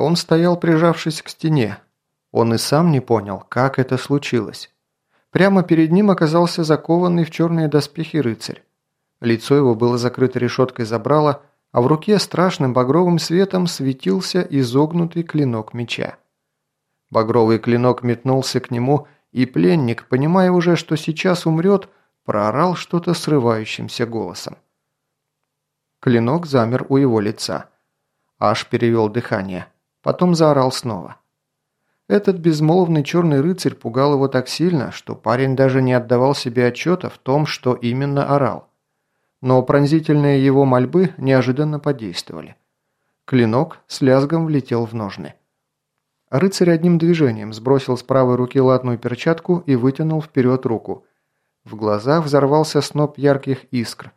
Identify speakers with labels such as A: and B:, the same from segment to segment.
A: Он стоял, прижавшись к стене. Он и сам не понял, как это случилось. Прямо перед ним оказался закованный в черные доспехи рыцарь. Лицо его было закрыто решеткой забрала, а в руке страшным багровым светом светился изогнутый клинок меча. Багровый клинок метнулся к нему, и пленник, понимая уже, что сейчас умрет, проорал что-то срывающимся голосом. Клинок замер у его лица. Аж перевел дыхание. Потом заорал снова. Этот безмолвный черный рыцарь пугал его так сильно, что парень даже не отдавал себе отчета в том, что именно орал. Но пронзительные его мольбы неожиданно подействовали. Клинок с лязгом влетел в ножны. Рыцарь одним движением сбросил с правой руки латную перчатку и вытянул вперед руку. В глазах взорвался сноп ярких искр.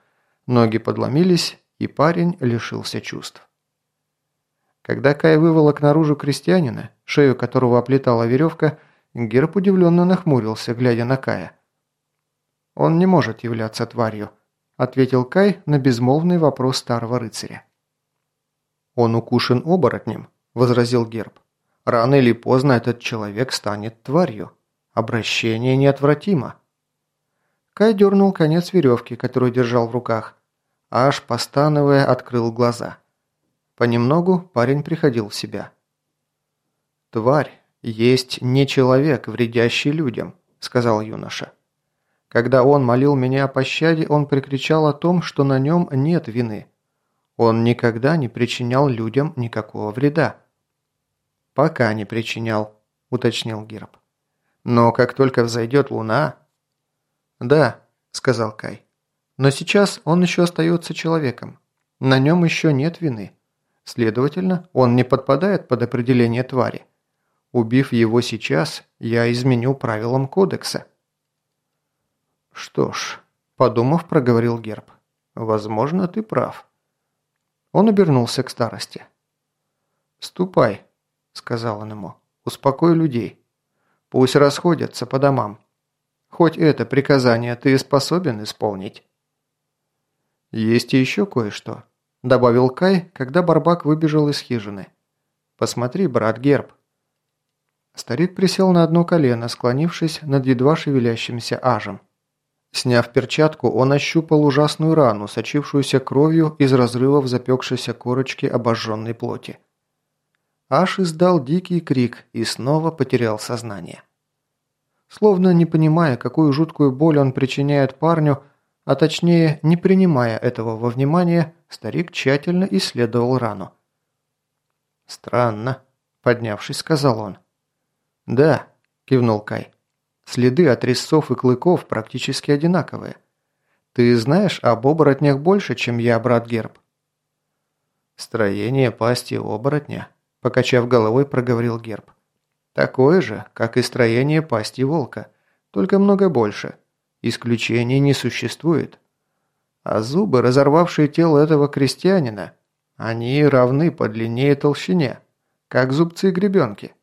A: Ноги подломились, и парень лишился чувств. Когда Кай выволок наружу крестьянина, шею которого оплетала веревка, Герб удивленно нахмурился, глядя на Кая. «Он не может являться тварью», – ответил Кай на безмолвный вопрос старого рыцаря. «Он укушен оборотнем», – возразил Герб. Рано или поздно этот человек станет тварью. Обращение неотвратимо. Кай дернул конец веревки, которую держал в руках. Аж, постановая, открыл глаза. Понемногу парень приходил в себя. «Тварь есть не человек, вредящий людям», – сказал юноша. «Когда он молил меня о пощаде, он прикричал о том, что на нем нет вины. Он никогда не причинял людям никакого вреда. «Пока не причинял», – уточнил Герб. «Но как только взойдет луна...» «Да», – сказал Кай. «Но сейчас он еще остается человеком. На нем еще нет вины. Следовательно, он не подпадает под определение твари. Убив его сейчас, я изменю правилам кодекса». «Что ж», – подумав, проговорил Герб. «Возможно, ты прав». Он обернулся к старости. «Ступай», – сказал он ему. «Успокой людей. Пусть расходятся по домам. Хоть это приказание ты способен исполнить». «Есть еще кое-что», – добавил Кай, когда Барбак выбежал из хижины. «Посмотри, брат Герб». Старик присел на одно колено, склонившись над едва шевелящимся ажем. Сняв перчатку, он ощупал ужасную рану, сочившуюся кровью из разрывов запекшейся корочки обожженной плоти. Аш издал дикий крик и снова потерял сознание. Словно не понимая, какую жуткую боль он причиняет парню, а точнее, не принимая этого во внимание, старик тщательно исследовал рану. «Странно», – поднявшись, сказал он. «Да», – кивнул Кай. «Следы от резцов и клыков практически одинаковые. Ты знаешь об оборотнях больше, чем я, брат Герб?» «Строение пасти оборотня Покачав головой, проговорил Герб. Такое же, как и строение пасти волка, только много больше. Исключений не существует. А зубы, разорвавшие тело этого крестьянина, они равны по длине и толщине, как зубцы гребенки.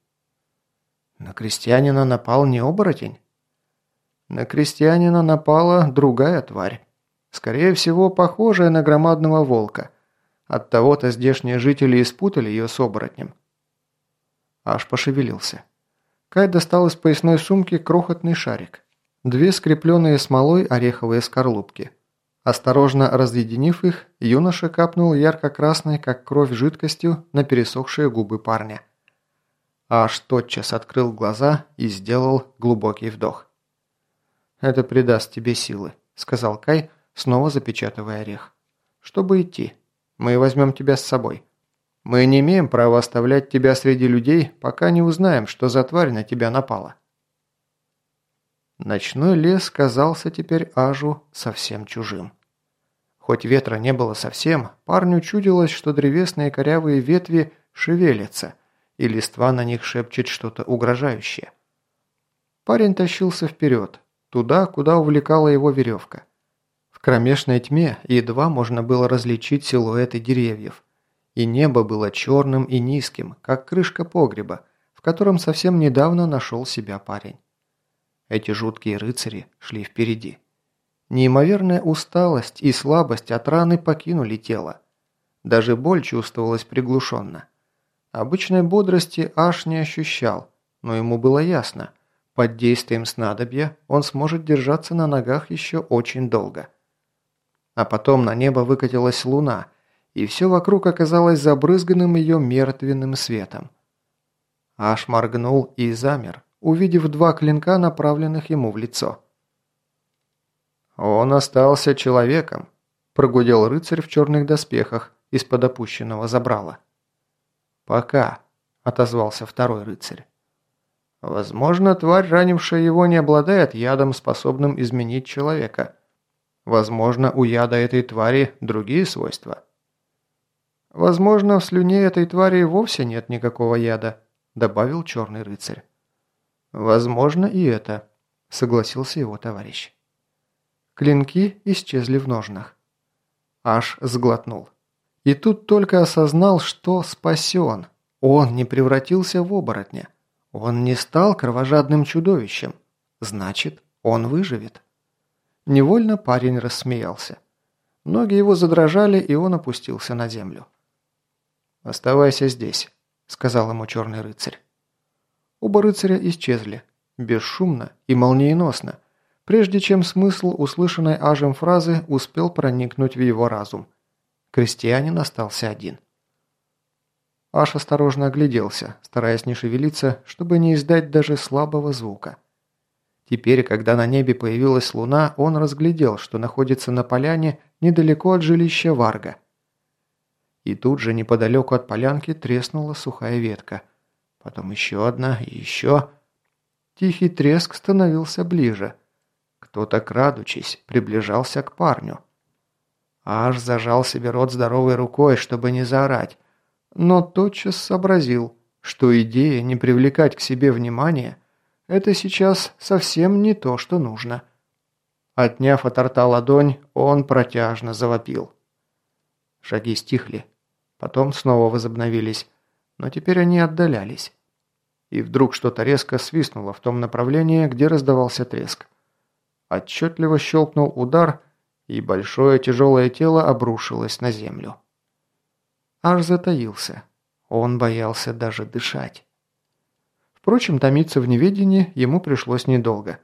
A: На крестьянина напал не оборотень. На крестьянина напала другая тварь. Скорее всего, похожая на громадного волка – Оттого-то здешние жители испутали ее с оборотнем. Аж пошевелился. Кай достал из поясной сумки крохотный шарик. Две скрепленные смолой ореховые скорлупки. Осторожно разъединив их, юноша капнул ярко-красной, как кровь, жидкостью на пересохшие губы парня. Аж тотчас открыл глаза и сделал глубокий вдох. «Это придаст тебе силы», — сказал Кай, снова запечатывая орех. «Чтобы идти». Мы возьмем тебя с собой. Мы не имеем права оставлять тебя среди людей, пока не узнаем, что за тварь на тебя напала». Ночной лес казался теперь Ажу совсем чужим. Хоть ветра не было совсем, парню чудилось, что древесные корявые ветви шевелятся, и листва на них шепчет что-то угрожающее. Парень тащился вперед, туда, куда увлекала его веревка. В кромешной тьме едва можно было различить силуэты деревьев. И небо было черным и низким, как крышка погреба, в котором совсем недавно нашел себя парень. Эти жуткие рыцари шли впереди. Неимоверная усталость и слабость от раны покинули тело. Даже боль чувствовалась приглушенно. Обычной бодрости аж не ощущал, но ему было ясно, под действием снадобья он сможет держаться на ногах еще очень долго. А потом на небо выкатилась луна, и все вокруг оказалось забрызганным ее мертвенным светом. Аш моргнул и замер, увидев два клинка, направленных ему в лицо. «Он остался человеком», – прогудел рыцарь в черных доспехах из-под опущенного забрала. «Пока», – отозвался второй рыцарь. «Возможно, тварь, ранившая его, не обладает ядом, способным изменить человека. Возможно, у яда этой твари другие свойства». «Возможно, в слюне этой твари вовсе нет никакого яда», – добавил черный рыцарь. «Возможно, и это», – согласился его товарищ. Клинки исчезли в ножнах. Аж сглотнул. И тут только осознал, что спасен. Он не превратился в оборотня. Он не стал кровожадным чудовищем. Значит, он выживет. Невольно парень рассмеялся. Ноги его задрожали, и он опустился на землю. «Оставайся здесь», — сказал ему черный рыцарь. Оба рыцаря исчезли, бесшумно и молниеносно, прежде чем смысл услышанной ажем фразы успел проникнуть в его разум. Крестьянин остался один. Аш осторожно огляделся, стараясь не шевелиться, чтобы не издать даже слабого звука. Теперь, когда на небе появилась луна, он разглядел, что находится на поляне недалеко от жилища Варга. И тут же неподалеку от полянки треснула сухая ветка. Потом еще одна и еще. Тихий треск становился ближе. Кто-то, крадучись, приближался к парню. Аж зажал себе рот здоровой рукой, чтобы не заорать, но тотчас сообразил, что идея не привлекать к себе внимания – это сейчас совсем не то, что нужно. Отняв от рта ладонь, он протяжно завопил. Шаги стихли, потом снова возобновились, но теперь они отдалялись. И вдруг что-то резко свистнуло в том направлении, где раздавался треск. Отчетливо щелкнул удар, и большое тяжелое тело обрушилось на землю. Аж затаился. Он боялся даже дышать. Впрочем, томиться в неведении ему пришлось недолго.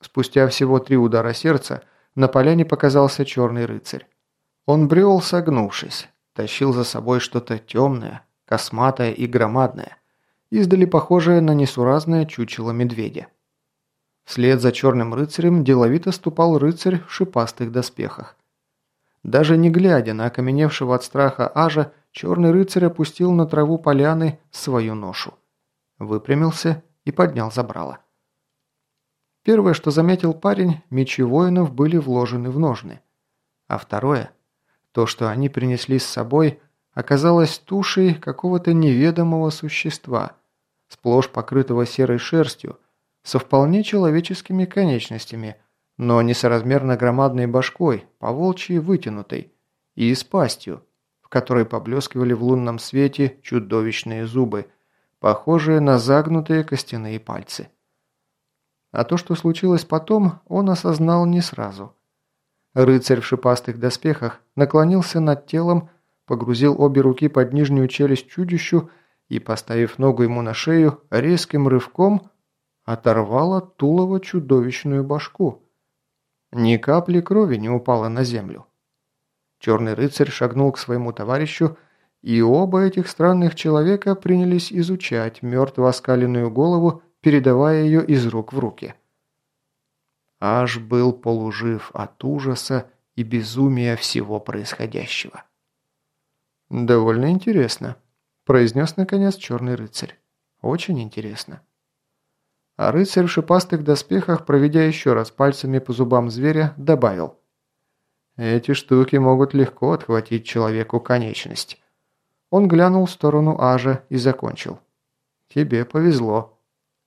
A: Спустя всего три удара сердца на поляне показался черный рыцарь. Он брел, согнувшись, тащил за собой что-то темное, косматое и громадное, издали похожее на несуразное чучело медведя. Вслед за черным рыцарем деловито ступал рыцарь в шипастых доспехах. Даже не глядя на окаменевшего от страха Ажа, черный рыцарь опустил на траву поляны свою ношу. Выпрямился и поднял забрало. Первое, что заметил парень, мечи воинов были вложены в ножны. А второе, то, что они принесли с собой, оказалось тушей какого-то неведомого существа, сплошь покрытого серой шерстью, со вполне человеческими конечностями, но несоразмерно громадной башкой, поволчьей вытянутой, и с пастью, в которой поблескивали в лунном свете чудовищные зубы, похожие на загнутые костяные пальцы. А то, что случилось потом, он осознал не сразу. Рыцарь в шипастых доспехах наклонился над телом, погрузил обе руки под нижнюю челюсть чудищу и, поставив ногу ему на шею, резким рывком оторвал от тулова чудовищную башку. Ни капли крови не упало на землю. Черный рыцарь шагнул к своему товарищу, и оба этих странных человека принялись изучать мертво оскаленную голову, передавая ее из рук в руки. Аж был полужив от ужаса и безумия всего происходящего. «Довольно интересно», – произнес наконец черный рыцарь. «Очень интересно». А рыцарь в шипастых доспехах, проведя еще раз пальцами по зубам зверя, добавил. «Эти штуки могут легко отхватить человеку конечность». Он глянул в сторону Ажа и закончил. «Тебе повезло».